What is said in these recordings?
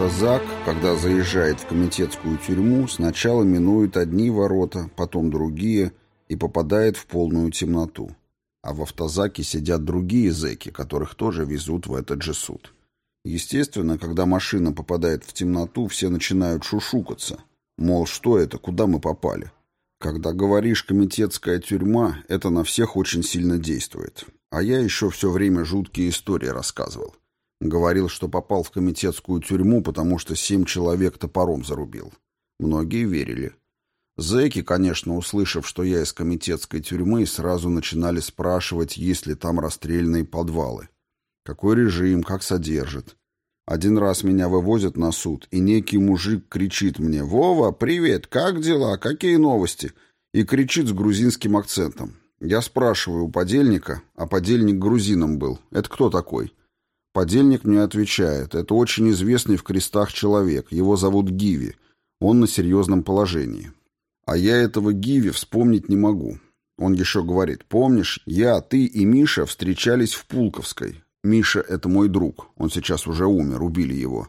автозак, когда заезжает в комитетскую тюрьму, сначала минует одни ворота, потом другие и попадает в полную темноту. А в автозаке сидят другие зэки, которых тоже везут в этот же суд. Естественно, когда машина попадает в темноту, все начинают шушукаться. Мол, что это, куда мы попали? Когда говоришь «комитетская тюрьма», это на всех очень сильно действует. А я еще все время жуткие истории рассказывал. Говорил, что попал в комитетскую тюрьму, потому что семь человек топором зарубил. Многие верили. Зэки, конечно, услышав, что я из комитетской тюрьмы, сразу начинали спрашивать, есть ли там расстрельные подвалы. Какой режим, как содержит. Один раз меня вывозят на суд, и некий мужик кричит мне «Вова, привет, как дела, какие новости?» и кричит с грузинским акцентом. Я спрашиваю у подельника, а подельник грузином был. Это кто такой? Подельник мне отвечает, это очень известный в крестах человек, его зовут Гиви, он на серьезном положении. А я этого Гиви вспомнить не могу. Он еще говорит, помнишь, я, ты и Миша встречались в Пулковской. Миша — это мой друг, он сейчас уже умер, убили его.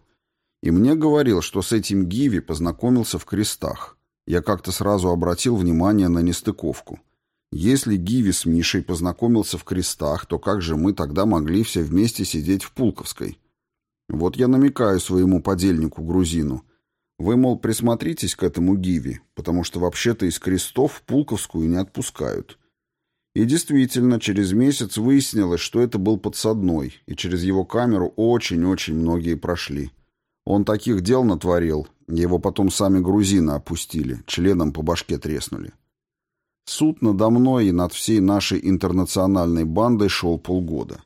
И мне говорил, что с этим Гиви познакомился в крестах. Я как-то сразу обратил внимание на нестыковку. Если Гиви с Мишей познакомился в крестах, то как же мы тогда могли все вместе сидеть в Пулковской? Вот я намекаю своему подельнику-грузину. Вы, мол, присмотритесь к этому Гиви, потому что вообще-то из крестов в Пулковскую не отпускают. И действительно, через месяц выяснилось, что это был подсадной, и через его камеру очень-очень многие прошли. Он таких дел натворил, его потом сами грузины опустили, членом по башке треснули. Суд надо мной и над всей нашей интернациональной бандой шел полгода.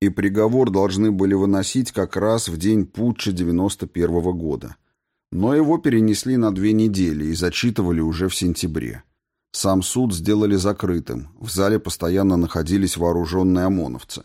И приговор должны были выносить как раз в день путча 91 -го года. Но его перенесли на две недели и зачитывали уже в сентябре. Сам суд сделали закрытым, в зале постоянно находились вооруженные ОМОНовцы.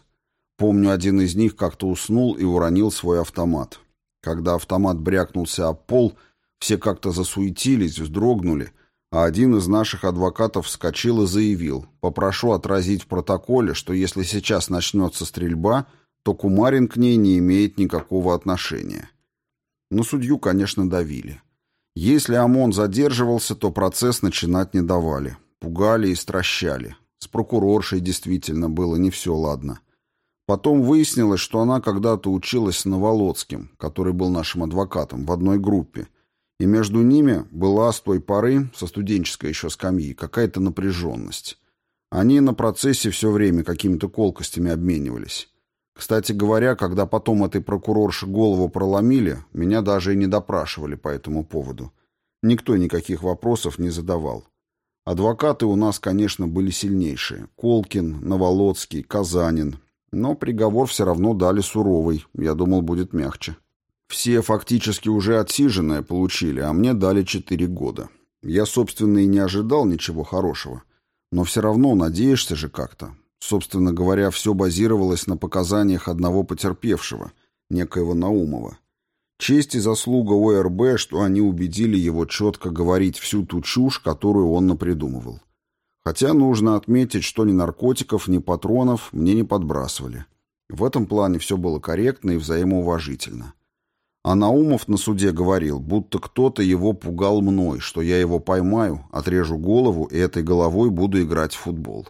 Помню, один из них как-то уснул и уронил свой автомат. Когда автомат брякнулся об пол, все как-то засуетились, вздрогнули – а один из наших адвокатов вскочил и заявил, попрошу отразить в протоколе, что если сейчас начнется стрельба, то Кумарин к ней не имеет никакого отношения. Но судью, конечно, давили. Если ОМОН задерживался, то процесс начинать не давали. Пугали и стращали. С прокуроршей действительно было не все ладно. Потом выяснилось, что она когда-то училась с Новолоцким, который был нашим адвокатом, в одной группе, и между ними была с той поры, со студенческой еще скамьи, какая-то напряженность. Они на процессе все время какими-то колкостями обменивались. Кстати говоря, когда потом этой прокурорше голову проломили, меня даже и не допрашивали по этому поводу. Никто никаких вопросов не задавал. Адвокаты у нас, конечно, были сильнейшие. Колкин, Новолоцкий, Казанин. Но приговор все равно дали суровый. Я думал, будет мягче. Все фактически уже отсиженное получили, а мне дали четыре года. Я, собственно, и не ожидал ничего хорошего. Но все равно надеешься же как-то. Собственно говоря, все базировалось на показаниях одного потерпевшего, некоего Наумова. Честь и заслуга ОРБ, что они убедили его четко говорить всю ту чушь, которую он напридумывал. Хотя нужно отметить, что ни наркотиков, ни патронов мне не подбрасывали. В этом плане все было корректно и взаимоуважительно. А Наумов на суде говорил, будто кто-то его пугал мной, что я его поймаю, отрежу голову и этой головой буду играть в футбол.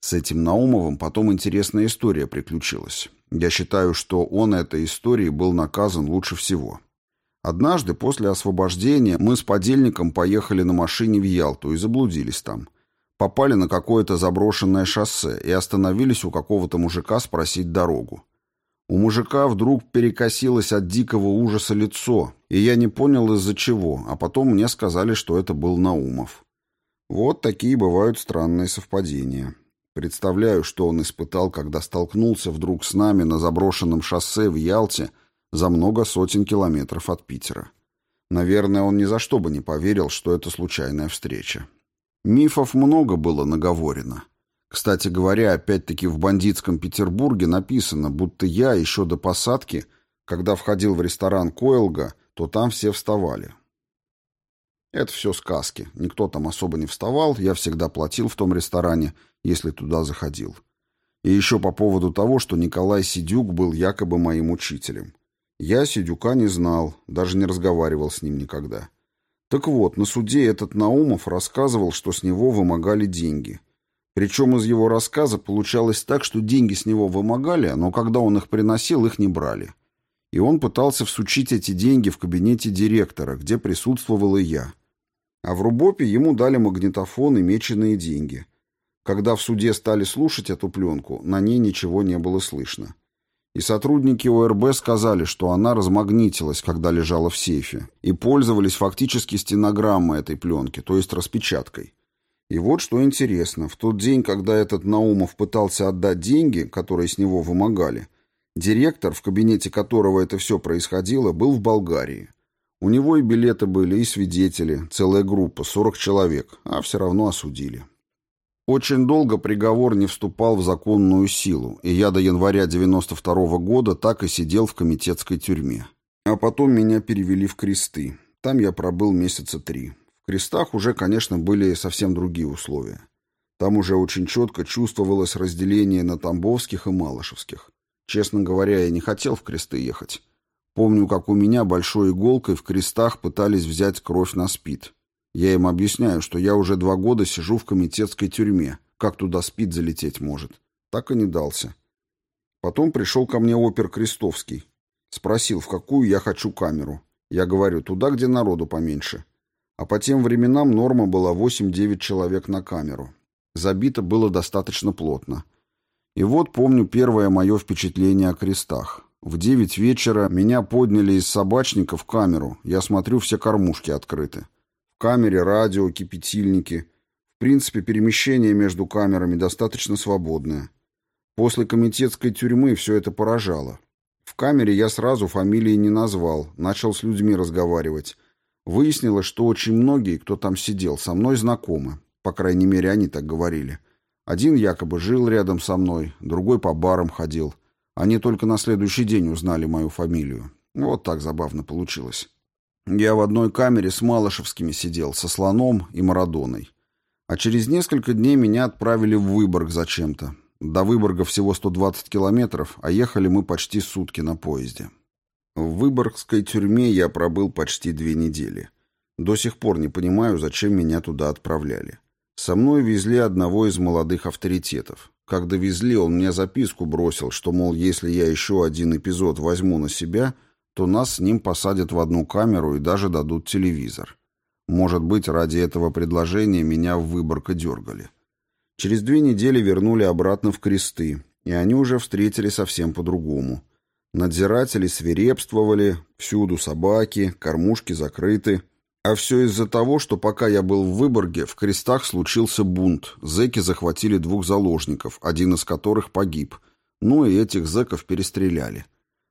С этим Наумовым потом интересная история приключилась. Я считаю, что он этой историей был наказан лучше всего. Однажды после освобождения мы с подельником поехали на машине в Ялту и заблудились там. Попали на какое-то заброшенное шоссе и остановились у какого-то мужика спросить дорогу. У мужика вдруг перекосилось от дикого ужаса лицо, и я не понял из-за чего, а потом мне сказали, что это был Наумов. Вот такие бывают странные совпадения. Представляю, что он испытал, когда столкнулся вдруг с нами на заброшенном шоссе в Ялте за много сотен километров от Питера. Наверное, он ни за что бы не поверил, что это случайная встреча. Мифов много было наговорено. Кстати говоря, опять-таки в бандитском Петербурге написано, будто я еще до посадки, когда входил в ресторан Койлга, то там все вставали. Это все сказки. Никто там особо не вставал, я всегда платил в том ресторане, если туда заходил. И еще по поводу того, что Николай Сидюк был якобы моим учителем. Я Сидюка не знал, даже не разговаривал с ним никогда. Так вот, на суде этот Наумов рассказывал, что с него вымогали деньги. Причем из его рассказа получалось так, что деньги с него вымогали, но когда он их приносил, их не брали. И он пытался всучить эти деньги в кабинете директора, где присутствовал и я. А в Рубопе ему дали магнитофон и меченые деньги. Когда в суде стали слушать эту пленку, на ней ничего не было слышно. И сотрудники ОРБ сказали, что она размагнитилась, когда лежала в сейфе, и пользовались фактически стенограммой этой пленки, то есть распечаткой. И вот что интересно, в тот день, когда этот Наумов пытался отдать деньги, которые с него вымогали, директор, в кабинете которого это все происходило, был в Болгарии. У него и билеты были, и свидетели, целая группа, 40 человек, а все равно осудили. Очень долго приговор не вступал в законную силу, и я до января 92 -го года так и сидел в комитетской тюрьме. А потом меня перевели в кресты. Там я пробыл месяца три. В крестах уже, конечно, были совсем другие условия. Там уже очень четко чувствовалось разделение на Тамбовских и Малышевских. Честно говоря, я не хотел в кресты ехать. Помню, как у меня большой иголкой в крестах пытались взять кровь на спид. Я им объясняю, что я уже два года сижу в комитетской тюрьме. Как туда спид залететь может? Так и не дался. Потом пришел ко мне опер Крестовский. Спросил, в какую я хочу камеру. Я говорю, туда, где народу поменьше. А по тем временам норма была 8-9 человек на камеру. Забито было достаточно плотно. И вот помню первое мое впечатление о крестах. В девять вечера меня подняли из собачника в камеру. Я смотрю, все кормушки открыты. В камере радио, кипятильники. В принципе, перемещение между камерами достаточно свободное. После комитетской тюрьмы все это поражало. В камере я сразу фамилии не назвал, начал с людьми разговаривать. Выяснилось, что очень многие, кто там сидел, со мной знакомы. По крайней мере, они так говорили. Один якобы жил рядом со мной, другой по барам ходил. Они только на следующий день узнали мою фамилию. Вот так забавно получилось. Я в одной камере с Малышевскими сидел, со Слоном и Марадоной. А через несколько дней меня отправили в Выборг зачем-то. До Выборга всего 120 километров, а ехали мы почти сутки на поезде. В Выборгской тюрьме я пробыл почти две недели. До сих пор не понимаю, зачем меня туда отправляли. Со мной везли одного из молодых авторитетов. Как довезли, он мне записку бросил, что, мол, если я еще один эпизод возьму на себя – то нас с ним посадят в одну камеру и даже дадут телевизор. Может быть, ради этого предложения меня в Выборг дергали. Через две недели вернули обратно в кресты, и они уже встретили совсем по-другому. Надзиратели свирепствовали, всюду собаки, кормушки закрыты. А все из-за того, что пока я был в Выборге, в крестах случился бунт. Зэки захватили двух заложников, один из которых погиб. Ну и этих зэков перестреляли.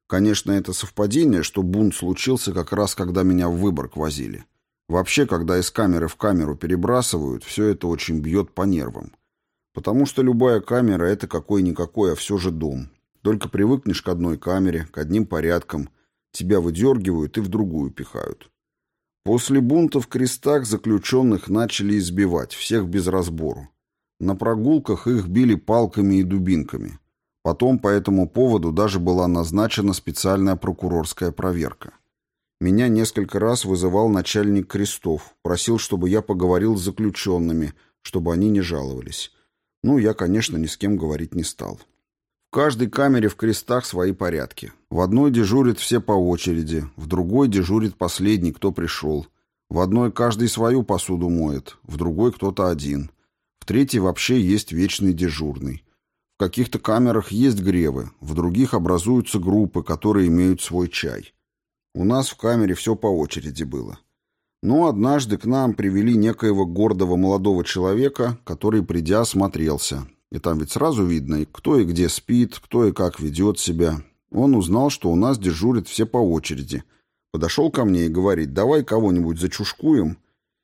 Конечно, это совпадение, что бунт случился как раз, когда меня в Выборг возили. Вообще, когда из камеры в камеру перебрасывают, все это очень бьет по нервам. Потому что любая камера — это какой-никакой, а все же дом. Только привыкнешь к одной камере, к одним порядкам, тебя выдергивают и в другую пихают. После бунта в крестах заключенных начали избивать, всех без разбору. На прогулках их били палками и дубинками. Потом по этому поводу даже была назначена специальная прокурорская проверка. Меня несколько раз вызывал начальник крестов, просил, чтобы я поговорил с заключенными, чтобы они не жаловались. Ну, я, конечно, ни с кем говорить не стал. Каждой камере в крестах свои порядки. В одной дежурят все по очереди, в другой дежурит последний, кто пришел. В одной каждый свою посуду моет, в другой кто-то один. В третьей вообще есть вечный дежурный. В каких-то камерах есть гревы, в других образуются группы, которые имеют свой чай. У нас в камере все по очереди было. Но однажды к нам привели некоего гордого молодого человека, который, придя, смотрелся. И там ведь сразу видно, кто и где спит, кто и как ведет себя. Он узнал, что у нас дежурят все по очереди. Подошел ко мне и говорит, давай кого-нибудь зачушкуем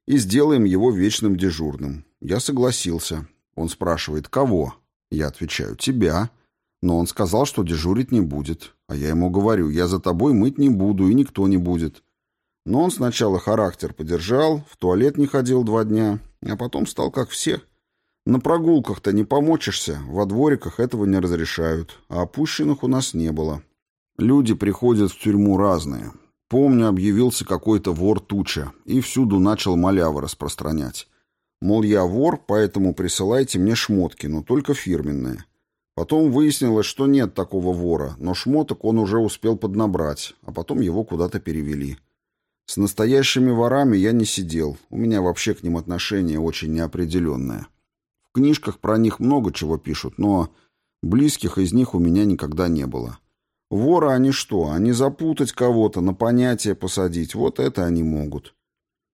и сделаем его вечным дежурным. Я согласился. Он спрашивает, кого? Я отвечаю, тебя. Но он сказал, что дежурить не будет. А я ему говорю, я за тобой мыть не буду, и никто не будет. Но он сначала характер подержал, в туалет не ходил два дня, а потом стал как все. На прогулках-то не помочишься, во двориках этого не разрешают, а опущенных у нас не было. Люди приходят в тюрьму разные. Помню, объявился какой-то вор туча и всюду начал малявы распространять. Мол, я вор, поэтому присылайте мне шмотки, но только фирменные. Потом выяснилось, что нет такого вора, но шмоток он уже успел поднабрать, а потом его куда-то перевели. С настоящими ворами я не сидел, у меня вообще к ним отношение очень неопределенное. Книжках про них много чего пишут, но близких из них у меня никогда не было. Воры они что? Они запутать кого-то, на понятие посадить, вот это они могут.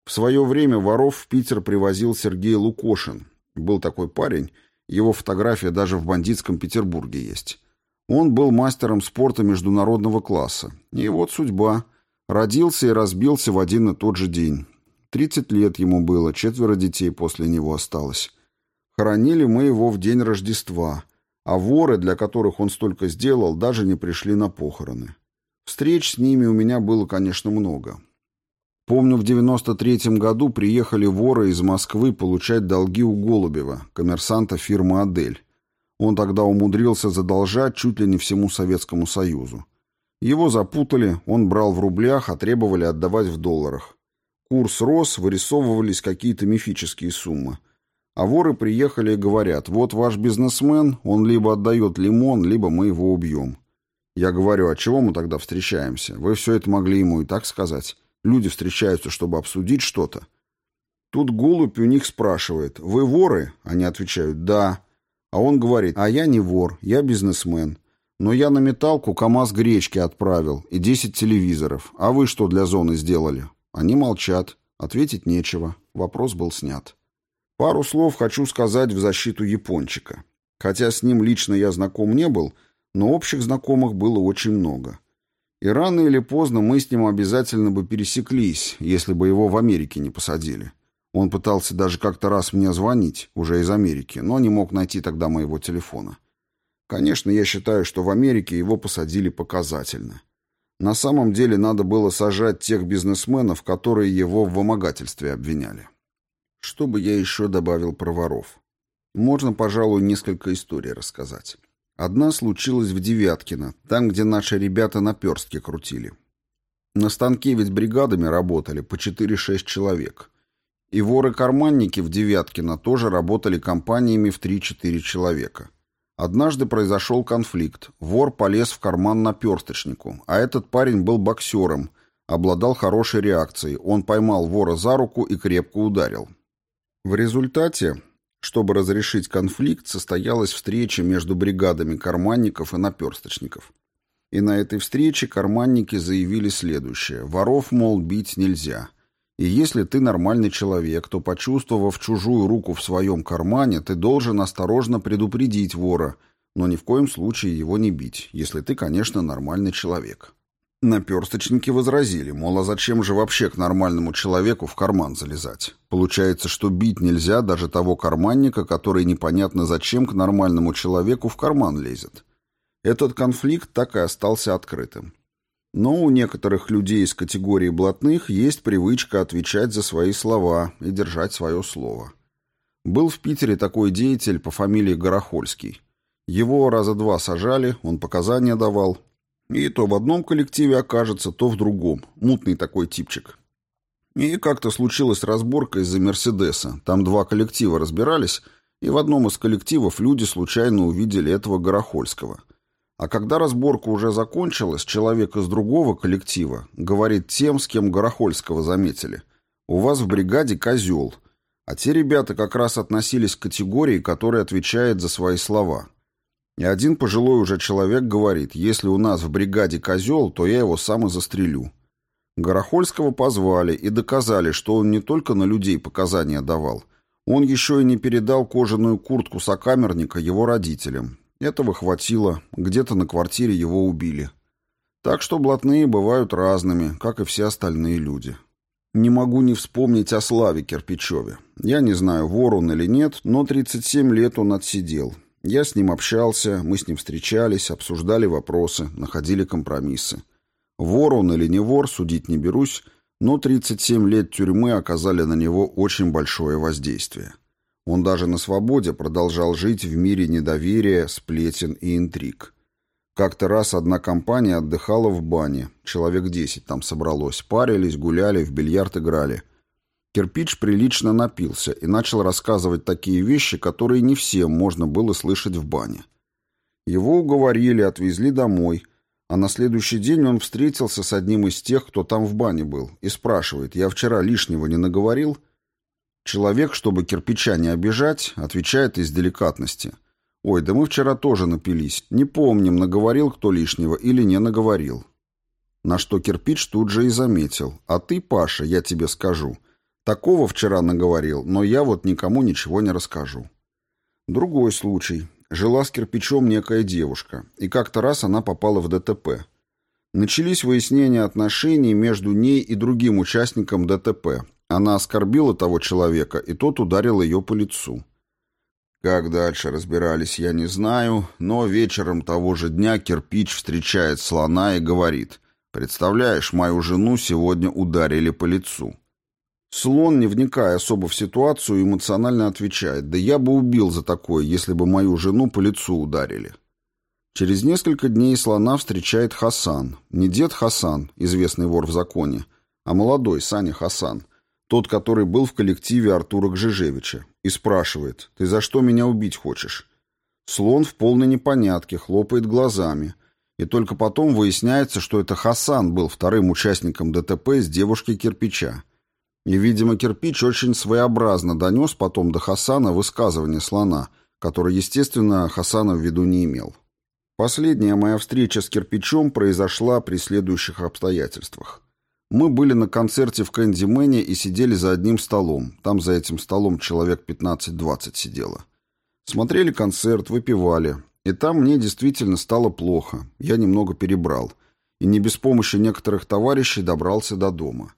В свое время воров в Питер привозил Сергей Лукошин. Был такой парень, его фотография даже в бандитском Петербурге есть. Он был мастером спорта международного класса. И вот судьба. Родился и разбился в один и тот же день. Тридцать лет ему было, четверо детей после него осталось. Хоронили мы его в день Рождества, а воры, для которых он столько сделал, даже не пришли на похороны. Встреч с ними у меня было, конечно, много. Помню, в 93-м году приехали воры из Москвы получать долги у Голубева, коммерсанта фирмы «Адель». Он тогда умудрился задолжать чуть ли не всему Советскому Союзу. Его запутали, он брал в рублях, а требовали отдавать в долларах. Курс рос, вырисовывались какие-то мифические суммы. А воры приехали и говорят, вот ваш бизнесмен, он либо отдает лимон, либо мы его убьем. Я говорю, а чего мы тогда встречаемся? Вы все это могли ему и так сказать. Люди встречаются, чтобы обсудить что-то. Тут голубь у них спрашивает, «Вы воры?» Они отвечают, «Да». А он говорит, «А я не вор, я бизнесмен. Но я на металку КАМАЗ гречки отправил и 10 телевизоров. А вы что для зоны сделали?» Они молчат. Ответить нечего. Вопрос был снят. Пару слов хочу сказать в защиту япончика. Хотя с ним лично я знаком не был, но общих знакомых было очень много. И рано или поздно мы с ним обязательно бы пересеклись, если бы его в Америке не посадили. Он пытался даже как-то раз мне звонить, уже из Америки, но не мог найти тогда моего телефона. Конечно, я считаю, что в Америке его посадили показательно. На самом деле надо было сажать тех бизнесменов, которые его в вымогательстве обвиняли. Что бы я еще добавил про воров? Можно, пожалуй, несколько историй рассказать. Одна случилась в Девяткино, там, где наши ребята наперстки крутили. На станке ведь бригадами работали по 4-6 человек. И воры-карманники в Девяткино тоже работали компаниями в 3-4 человека. Однажды произошел конфликт. Вор полез в карман наперсточнику, а этот парень был боксером, обладал хорошей реакцией. Он поймал вора за руку и крепко ударил. В результате чтобы разрешить конфликт, состоялась встреча между бригадами карманников и наперсточников. И на этой встрече карманники заявили следующее. Воров, мол, бить нельзя. И если ты нормальный человек, то, почувствовав чужую руку в своем кармане, ты должен осторожно предупредить вора, но ни в коем случае его не бить, если ты, конечно, нормальный человек. Наперсточники возразили, мол, а зачем же вообще к нормальному человеку в карман залезать? Получается, что бить нельзя даже того карманника, который непонятно зачем к нормальному человеку в карман лезет. Этот конфликт так и остался открытым. Но у некоторых людей из категории блатных есть привычка отвечать за свои слова и держать свое слово. Был в Питере такой деятель по фамилии Горохольский. Его раза два сажали, он показания давал, и то в одном коллективе окажется, то в другом. Мутный такой типчик. И как-то случилась разборка из-за Мерседеса. Там два коллектива разбирались, и в одном из коллективов люди случайно увидели этого Горохольского. А когда разборка уже закончилась, человек из другого коллектива говорит тем, с кем Горохольского заметили. «У вас в бригаде козел». А те ребята как раз относились к категории, которая отвечает за свои слова. И один пожилой уже человек говорит, если у нас в бригаде козел, то я его сам и застрелю. Горохольского позвали и доказали, что он не только на людей показания давал, он еще и не передал кожаную куртку сокамерника его родителям. Этого хватило, где-то на квартире его убили. Так что блатные бывают разными, как и все остальные люди. Не могу не вспомнить о Славе Кирпичеве. Я не знаю, вор он или нет, но 37 лет он отсидел. Я с ним общался, мы с ним встречались, обсуждали вопросы, находили компромиссы. Вор он или не вор, судить не берусь, но 37 лет тюрьмы оказали на него очень большое воздействие. Он даже на свободе продолжал жить в мире недоверия, сплетен и интриг. Как-то раз одна компания отдыхала в бане. Человек десять там собралось. Парились, гуляли, в бильярд играли. Кирпич прилично напился и начал рассказывать такие вещи, которые не всем можно было слышать в бане. Его уговорили, отвезли домой, а на следующий день он встретился с одним из тех, кто там в бане был, и спрашивает, «Я вчера лишнего не наговорил?» Человек, чтобы кирпича не обижать, отвечает из деликатности. «Ой, да мы вчера тоже напились. Не помним, наговорил кто лишнего или не наговорил». На что кирпич тут же и заметил. «А ты, Паша, я тебе скажу, такого вчера наговорил, но я вот никому ничего не расскажу». Другой случай жила с кирпичом некая девушка, и как-то раз она попала в ДТП. Начались выяснения отношений между ней и другим участником ДТП. Она оскорбила того человека, и тот ударил ее по лицу. Как дальше разбирались, я не знаю, но вечером того же дня кирпич встречает слона и говорит, «Представляешь, мою жену сегодня ударили по лицу». Слон, не вникая особо в ситуацию, эмоционально отвечает, «Да я бы убил за такое, если бы мою жену по лицу ударили». Через несколько дней слона встречает Хасан. Не дед Хасан, известный вор в законе, а молодой Саня Хасан, тот, который был в коллективе Артура Гжижевича, и спрашивает, «Ты за что меня убить хочешь?» Слон в полной непонятке, хлопает глазами, и только потом выясняется, что это Хасан был вторым участником ДТП с девушкой кирпича. И, видимо, кирпич очень своеобразно донес потом до Хасана высказывание слона, которое, естественно, Хасана в виду не имел. Последняя моя встреча с кирпичом произошла при следующих обстоятельствах. Мы были на концерте в Кэндимене и сидели за одним столом. Там за этим столом человек 15-20 сидело. Смотрели концерт, выпивали. И там мне действительно стало плохо. Я немного перебрал. И не без помощи некоторых товарищей добрался до дома.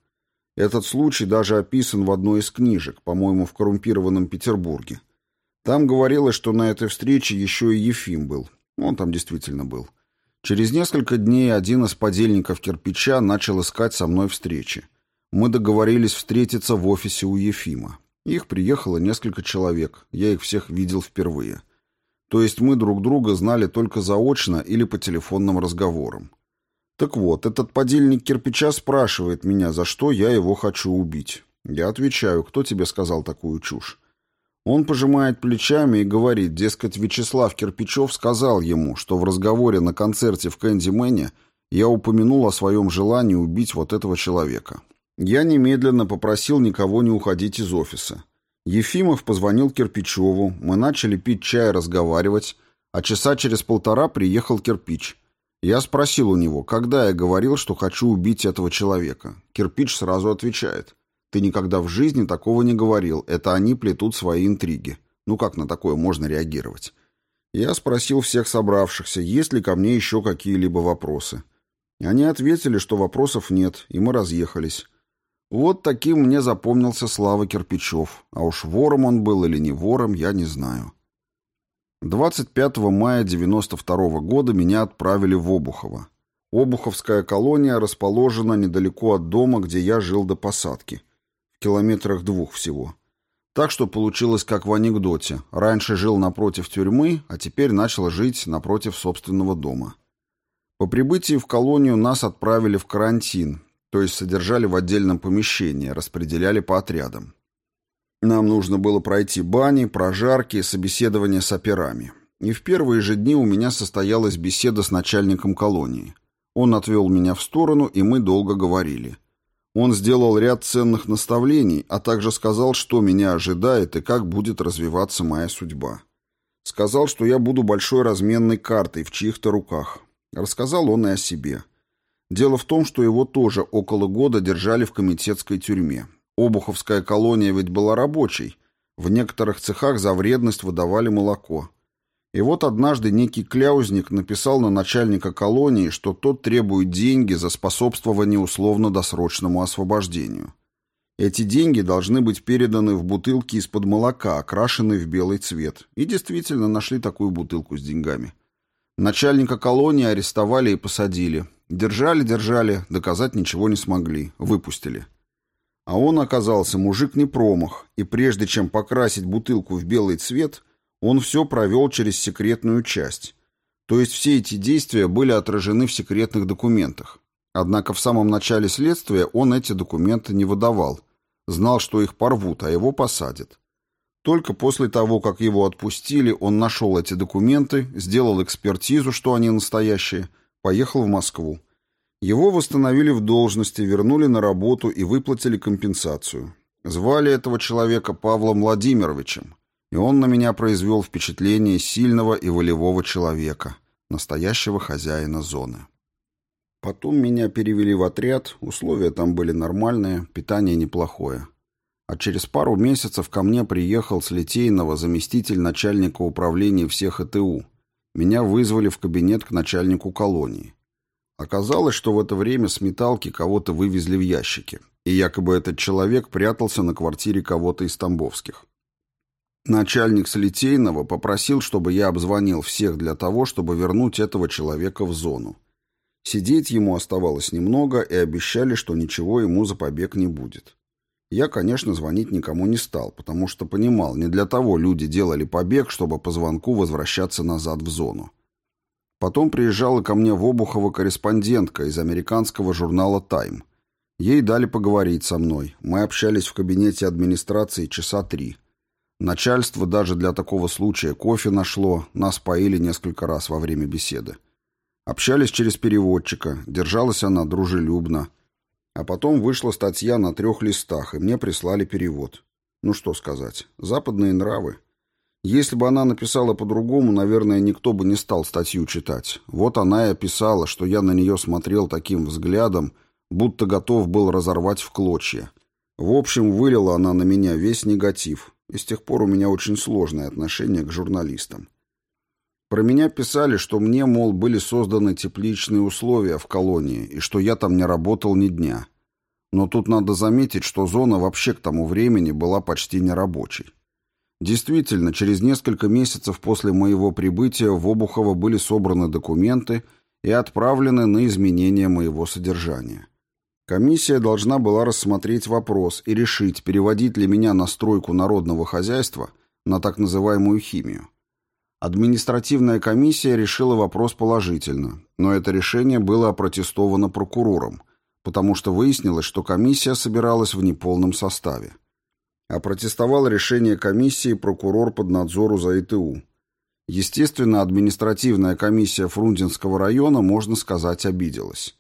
Этот случай даже описан в одной из книжек, по-моему, в коррумпированном Петербурге. Там говорилось, что на этой встрече еще и Ефим был. Он там действительно был. Через несколько дней один из подельников кирпича начал искать со мной встречи. Мы договорились встретиться в офисе у Ефима. Их приехало несколько человек, я их всех видел впервые. То есть мы друг друга знали только заочно или по телефонным разговорам. Так вот, этот подельник кирпича спрашивает меня, за что я его хочу убить. Я отвечаю, кто тебе сказал такую чушь? Он пожимает плечами и говорит, дескать, Вячеслав Кирпичев сказал ему, что в разговоре на концерте в Кэндимене я упомянул о своем желании убить вот этого человека. Я немедленно попросил никого не уходить из офиса. Ефимов позвонил Кирпичеву, мы начали пить чай и разговаривать, а часа через полтора приехал Кирпич. Я спросил у него, когда я говорил, что хочу убить этого человека. Кирпич сразу отвечает. Ты никогда в жизни такого не говорил. Это они плетут свои интриги. Ну как на такое можно реагировать? Я спросил всех собравшихся, есть ли ко мне еще какие-либо вопросы. Они ответили, что вопросов нет, и мы разъехались. Вот таким мне запомнился Слава Кирпичев. А уж вором он был или не вором, я не знаю. 25 мая 92 года меня отправили в Обухово. Обуховская колония расположена недалеко от дома, где я жил до посадки. В километрах двух всего. Так что получилось как в анекдоте. Раньше жил напротив тюрьмы, а теперь начал жить напротив собственного дома. По прибытии в колонию нас отправили в карантин, то есть содержали в отдельном помещении, распределяли по отрядам. Нам нужно было пройти бани, прожарки, собеседование с операми. И в первые же дни у меня состоялась беседа с начальником колонии. Он отвел меня в сторону, и мы долго говорили. Он сделал ряд ценных наставлений, а также сказал, что меня ожидает и как будет развиваться моя судьба. Сказал, что я буду большой разменной картой в чьих-то руках. Рассказал он и о себе. Дело в том, что его тоже около года держали в комитетской тюрьме. Обуховская колония ведь была рабочей. В некоторых цехах за вредность выдавали молоко. И вот однажды некий кляузник написал на начальника колонии, что тот требует деньги за способствование условно-досрочному освобождению. Эти деньги должны быть переданы в бутылки из-под молока, окрашенные в белый цвет. И действительно нашли такую бутылку с деньгами. Начальника колонии арестовали и посадили. Держали-держали, доказать ничего не смогли. Выпустили. А он оказался мужик не промах, и прежде чем покрасить бутылку в белый цвет, он все провел через секретную часть. То есть все эти действия были отражены в секретных документах. Однако в самом начале следствия он эти документы не выдавал. Знал, что их порвут, а его посадят. Только после того, как его отпустили, он нашел эти документы, сделал экспертизу, что они настоящие, поехал в Москву. Его восстановили в должности, вернули на работу и выплатили компенсацию. Звали этого человека Павлом Владимировичем, и он на меня произвел впечатление сильного и волевого человека, настоящего хозяина зоны. Потом меня перевели в отряд, условия там были нормальные, питание неплохое. А через пару месяцев ко мне приехал с Литейного заместитель начальника управления всех ЭТУ. Меня вызвали в кабинет к начальнику колонии. Оказалось, что в это время сметалки кого-то вывезли в ящике, и якобы этот человек прятался на квартире кого-то из Тамбовских. Начальник Слитейного попросил, чтобы я обзвонил всех для того, чтобы вернуть этого человека в зону. Сидеть ему оставалось немного, и обещали, что ничего ему за побег не будет. Я, конечно, звонить никому не стал, потому что понимал, не для того люди делали побег, чтобы по звонку возвращаться назад в зону. Потом приезжала ко мне в Обухово корреспондентка из американского журнала «Тайм». Ей дали поговорить со мной. Мы общались в кабинете администрации часа три. Начальство даже для такого случая кофе нашло, нас поили несколько раз во время беседы. Общались через переводчика, держалась она дружелюбно. А потом вышла статья на трех листах, и мне прислали перевод. Ну что сказать, западные нравы. Если бы она написала по-другому, наверное, никто бы не стал статью читать. Вот она и описала, что я на нее смотрел таким взглядом, будто готов был разорвать в клочья. В общем, вылила она на меня весь негатив, и с тех пор у меня очень сложное отношение к журналистам. Про меня писали, что мне, мол, были созданы тепличные условия в колонии, и что я там не работал ни дня. Но тут надо заметить, что зона вообще к тому времени была почти нерабочей. Действительно, через несколько месяцев после моего прибытия в Обухово были собраны документы и отправлены на изменение моего содержания. Комиссия должна была рассмотреть вопрос и решить, переводить ли меня на стройку народного хозяйства на так называемую химию. Административная комиссия решила вопрос положительно, но это решение было опротестовано прокурором, потому что выяснилось, что комиссия собиралась в неполном составе. Опротестовал решение комиссии прокурор под надзору за ИТУ. Естественно, административная комиссия Фрунзенского района, можно сказать, обиделась.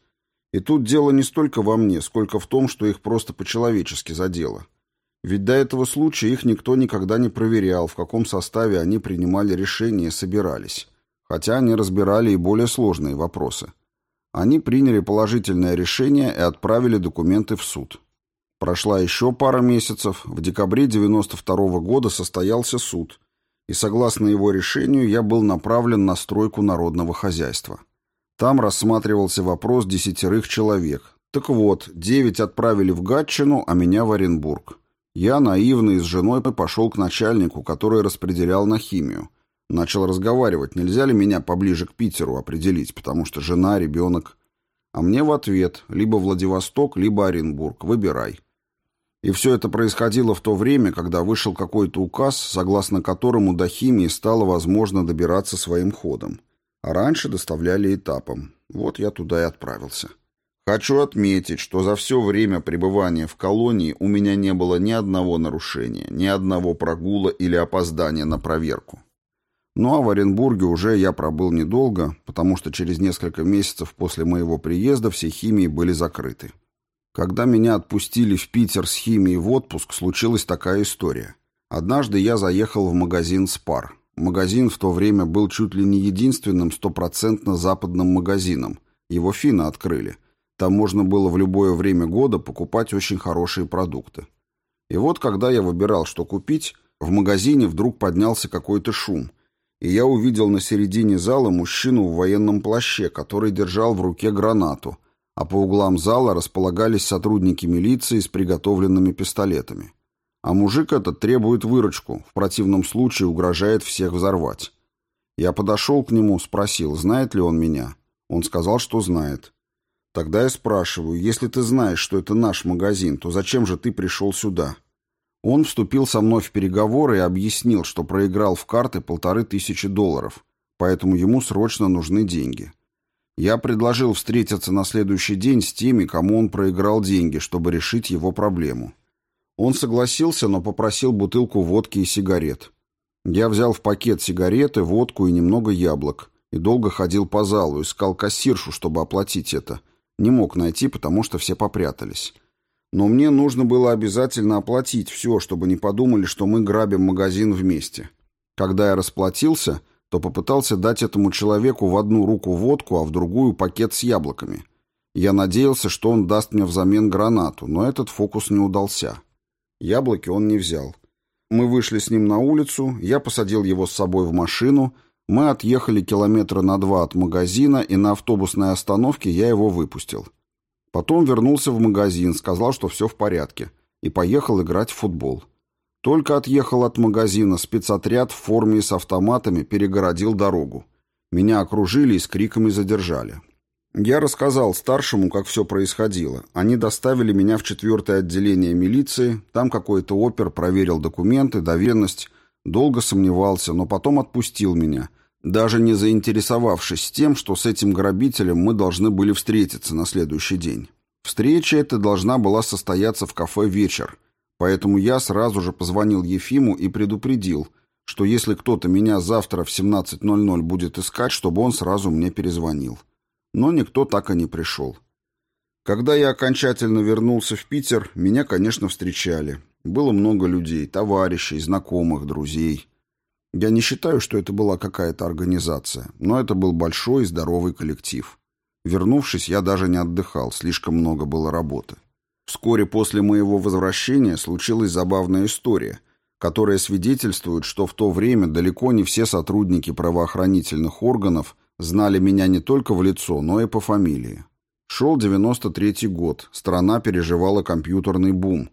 И тут дело не столько во мне, сколько в том, что их просто по-человечески задело. Ведь до этого случая их никто никогда не проверял, в каком составе они принимали решения и собирались. Хотя они разбирали и более сложные вопросы. Они приняли положительное решение и отправили документы в суд. Прошла еще пара месяцев, в декабре 92 -го года состоялся суд, и согласно его решению я был направлен на стройку народного хозяйства. Там рассматривался вопрос десятерых человек. Так вот, девять отправили в Гатчину, а меня в Оренбург. Я наивно и с женой пошел к начальнику, который распределял на химию. Начал разговаривать, нельзя ли меня поближе к Питеру определить, потому что жена, ребенок. А мне в ответ, либо Владивосток, либо Оренбург, выбирай. И все это происходило в то время, когда вышел какой-то указ, согласно которому до химии стало возможно добираться своим ходом. А раньше доставляли этапом. Вот я туда и отправился. Хочу отметить, что за все время пребывания в колонии у меня не было ни одного нарушения, ни одного прогула или опоздания на проверку. Ну а в Оренбурге уже я пробыл недолго, потому что через несколько месяцев после моего приезда все химии были закрыты. Когда меня отпустили в Питер с химией в отпуск, случилась такая история. Однажды я заехал в магазин «Спар». Магазин в то время был чуть ли не единственным стопроцентно западным магазином. Его финны открыли – там можно было в любое время года покупать очень хорошие продукты. И вот когда я выбирал, что купить, в магазине вдруг поднялся какой-то шум, и я увидел на середине зала мужчину в военном плаще, который держал в руке гранату, а по углам зала располагались сотрудники милиции с приготовленными пистолетами. А мужик этот требует выручку, в противном случае угрожает всех взорвать. Я подошел к нему, спросил, знает ли он меня. Он сказал, что знает. Тогда я спрашиваю, если ты знаешь, что это наш магазин, то зачем же ты пришел сюда? Он вступил со мной в переговоры и объяснил, что проиграл в карты полторы тысячи долларов, поэтому ему срочно нужны деньги. Я предложил встретиться на следующий день с теми, кому он проиграл деньги, чтобы решить его проблему. Он согласился, но попросил бутылку водки и сигарет. Я взял в пакет сигареты, водку и немного яблок, и долго ходил по залу, искал кассиршу, чтобы оплатить это. Не мог найти, потому что все попрятались. Но мне нужно было обязательно оплатить все, чтобы не подумали, что мы грабим магазин вместе. Когда я расплатился, то попытался дать этому человеку в одну руку водку, а в другую пакет с яблоками. Я надеялся, что он даст мне взамен гранату, но этот фокус не удался. Яблоки он не взял. Мы вышли с ним на улицу, я посадил его с собой в машину, мы отъехали километра на два от магазина, и на автобусной остановке я его выпустил. Потом вернулся в магазин, сказал, что все в порядке, и поехал играть в футбол. Только отъехал от магазина, спецотряд в форме и с автоматами перегородил дорогу. Меня окружили и с криками задержали. Я рассказал старшему, как все происходило. Они доставили меня в четвертое отделение милиции, там какой-то опер проверил документы, доверенность, долго сомневался, но потом отпустил меня, даже не заинтересовавшись тем, что с этим грабителем мы должны были встретиться на следующий день. Встреча эта должна была состояться в кафе «Вечер», Поэтому я сразу же позвонил Ефиму и предупредил, что если кто-то меня завтра в 17.00 будет искать, чтобы он сразу мне перезвонил. Но никто так и не пришел. Когда я окончательно вернулся в Питер, меня, конечно, встречали. Было много людей, товарищей, знакомых, друзей. Я не считаю, что это была какая-то организация, но это был большой и здоровый коллектив. Вернувшись, я даже не отдыхал, слишком много было работы. Вскоре после моего возвращения случилась забавная история, которая свидетельствует, что в то время далеко не все сотрудники правоохранительных органов знали меня не только в лицо, но и по фамилии. Шел 93-й год, страна переживала компьютерный бум.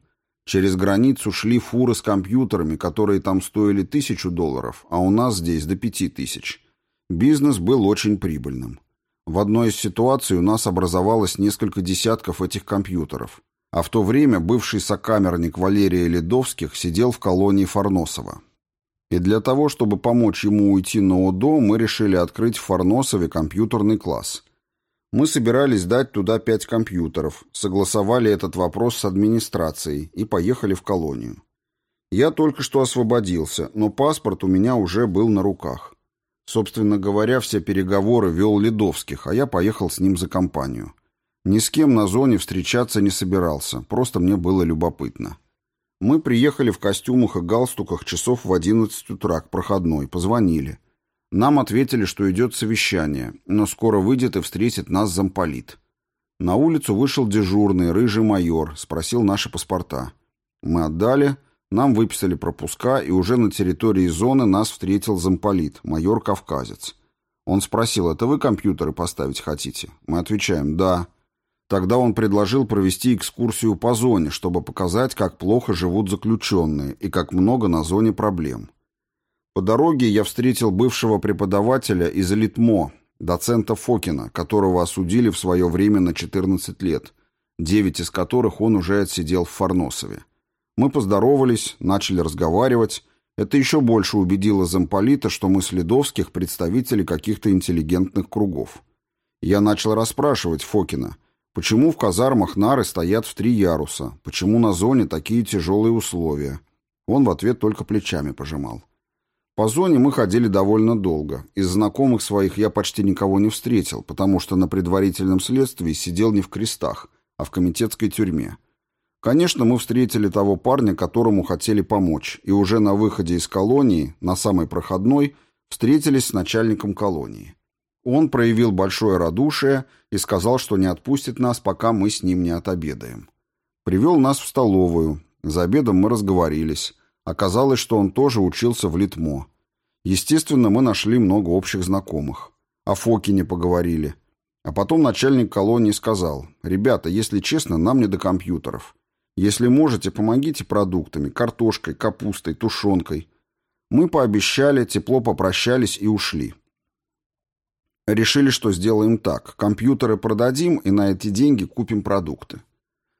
Через границу шли фуры с компьютерами, которые там стоили тысячу долларов, а у нас здесь до пяти тысяч. Бизнес был очень прибыльным. В одной из ситуаций у нас образовалось несколько десятков этих компьютеров. А в то время бывший сокамерник Валерия Ледовских сидел в колонии Фарносова. И для того, чтобы помочь ему уйти на УДО, мы решили открыть в Фарносове компьютерный класс. Мы собирались дать туда пять компьютеров, согласовали этот вопрос с администрацией и поехали в колонию. Я только что освободился, но паспорт у меня уже был на руках. Собственно говоря, все переговоры вел Ледовских, а я поехал с ним за компанию. Ни с кем на зоне встречаться не собирался, просто мне было любопытно. Мы приехали в костюмах и галстуках часов в 11 утра к проходной, позвонили. Нам ответили, что идет совещание, но скоро выйдет и встретит нас замполит. На улицу вышел дежурный, рыжий майор, спросил наши паспорта. Мы отдали, нам выписали пропуска, и уже на территории зоны нас встретил замполит, майор-кавказец. Он спросил, это вы компьютеры поставить хотите? Мы отвечаем, да. Тогда он предложил провести экскурсию по зоне, чтобы показать, как плохо живут заключенные и как много на зоне проблем. По дороге я встретил бывшего преподавателя из Литмо, доцента Фокина, которого осудили в свое время на 14 лет, 9 из которых он уже отсидел в Фарносове. Мы поздоровались, начали разговаривать. Это еще больше убедило замполита, что мы следовских представители каких-то интеллигентных кругов. Я начал расспрашивать Фокина – Почему в казармах нары стоят в три яруса? Почему на зоне такие тяжелые условия? Он в ответ только плечами пожимал. По зоне мы ходили довольно долго. Из знакомых своих я почти никого не встретил, потому что на предварительном следствии сидел не в крестах, а в комитетской тюрьме. Конечно, мы встретили того парня, которому хотели помочь, и уже на выходе из колонии, на самой проходной, встретились с начальником колонии. Он проявил большое радушие и сказал, что не отпустит нас, пока мы с ним не отобедаем. Привел нас в столовую. За обедом мы разговорились. Оказалось, что он тоже учился в Литмо. Естественно, мы нашли много общих знакомых. О Фокине поговорили. А потом начальник колонии сказал, «Ребята, если честно, нам не до компьютеров. Если можете, помогите продуктами, картошкой, капустой, тушенкой». Мы пообещали, тепло попрощались и ушли. Решили, что сделаем так. Компьютеры продадим и на эти деньги купим продукты.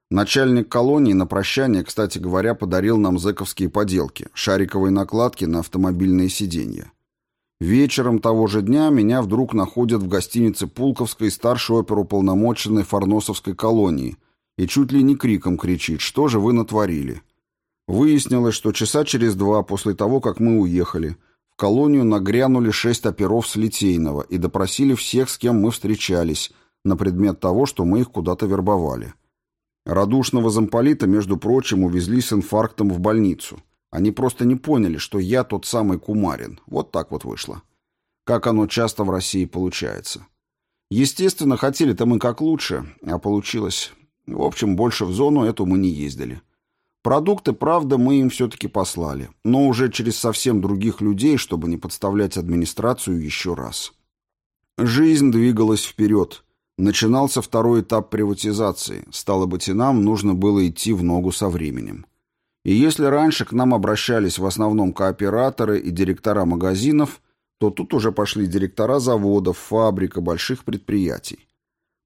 Начальник колонии на прощание, кстати говоря, подарил нам зэковские поделки, шариковые накладки на автомобильные сиденья. Вечером того же дня меня вдруг находят в гостинице Пулковской старший оперуполномоченной Фарносовской колонии и чуть ли не криком кричит «Что же вы натворили?». Выяснилось, что часа через два после того, как мы уехали, колонию нагрянули шесть оперов с Литейного и допросили всех, с кем мы встречались, на предмет того, что мы их куда-то вербовали. Радушного замполита, между прочим, увезли с инфарктом в больницу. Они просто не поняли, что я тот самый Кумарин. Вот так вот вышло. Как оно часто в России получается. Естественно, хотели-то мы как лучше, а получилось... В общем, больше в зону эту мы не ездили. Продукты, правда, мы им все-таки послали, но уже через совсем других людей, чтобы не подставлять администрацию еще раз. Жизнь двигалась вперед. Начинался второй этап приватизации. Стало быть, и нам нужно было идти в ногу со временем. И если раньше к нам обращались в основном кооператоры и директора магазинов, то тут уже пошли директора заводов, фабрик и больших предприятий.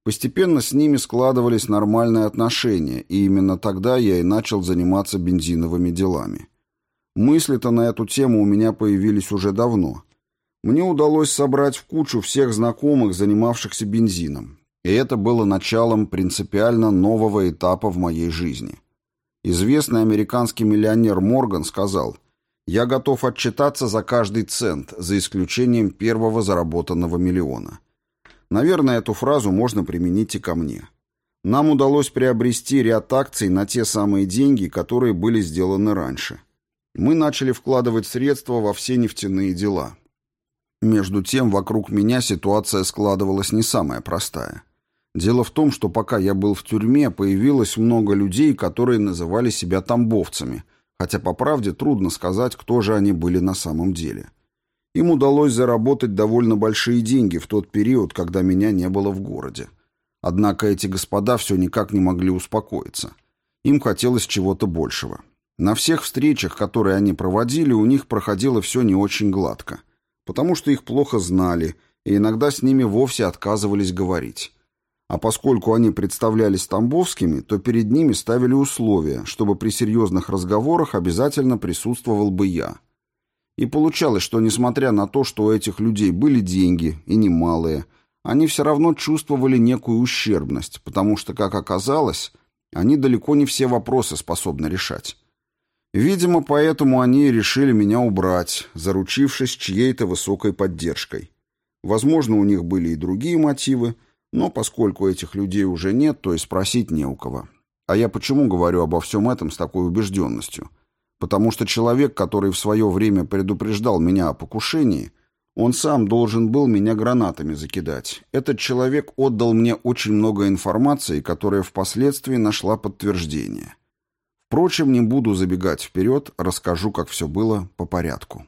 Постепенно с ними складывались нормальные отношения, и именно тогда я и начал заниматься бензиновыми делами. Мысли-то на эту тему у меня появились уже давно. Мне удалось собрать в кучу всех знакомых, занимавшихся бензином. И это было началом принципиально нового этапа в моей жизни. Известный американский миллионер Морган сказал, «Я готов отчитаться за каждый цент, за исключением первого заработанного миллиона». Наверное, эту фразу можно применить и ко мне. Нам удалось приобрести ряд акций на те самые деньги, которые были сделаны раньше. Мы начали вкладывать средства во все нефтяные дела. Между тем, вокруг меня ситуация складывалась не самая простая. Дело в том, что пока я был в тюрьме, появилось много людей, которые называли себя тамбовцами, хотя по правде трудно сказать, кто же они были на самом деле. Им удалось заработать довольно большие деньги в тот период, когда меня не было в городе. Однако эти господа все никак не могли успокоиться. Им хотелось чего-то большего. На всех встречах, которые они проводили, у них проходило все не очень гладко, потому что их плохо знали, и иногда с ними вовсе отказывались говорить. А поскольку они представлялись тамбовскими, то перед ними ставили условия, чтобы при серьезных разговорах обязательно присутствовал бы я – и получалось, что несмотря на то, что у этих людей были деньги, и немалые, они все равно чувствовали некую ущербность, потому что, как оказалось, они далеко не все вопросы способны решать. Видимо, поэтому они решили меня убрать, заручившись чьей-то высокой поддержкой. Возможно, у них были и другие мотивы, но поскольку этих людей уже нет, то и спросить не у кого. А я почему говорю обо всем этом с такой убежденностью? Потому что человек, который в свое время предупреждал меня о покушении, он сам должен был меня гранатами закидать. Этот человек отдал мне очень много информации, которая впоследствии нашла подтверждение. Впрочем, не буду забегать вперед, расскажу, как все было по порядку.